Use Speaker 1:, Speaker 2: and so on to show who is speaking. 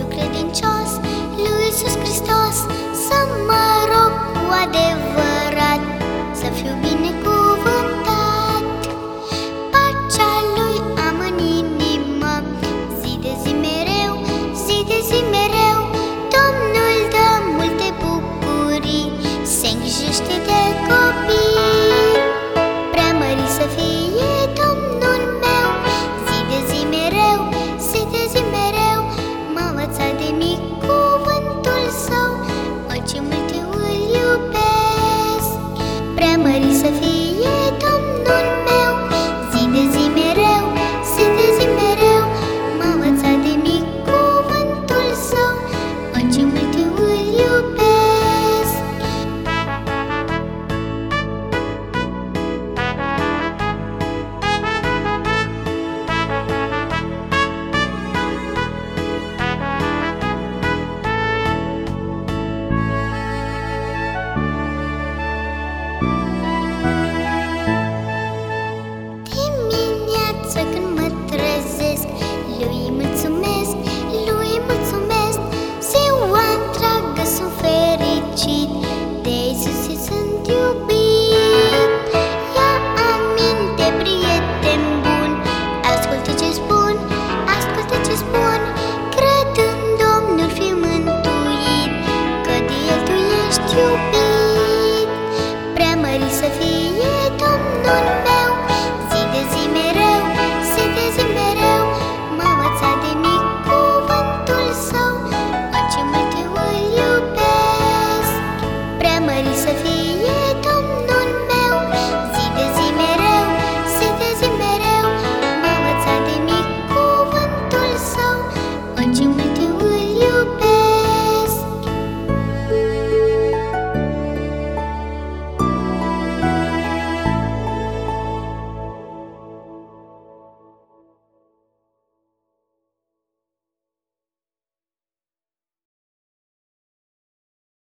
Speaker 1: fiu credincios lui Iisus Hristos Să mă rog cu adevărat, să fiu bine Bye.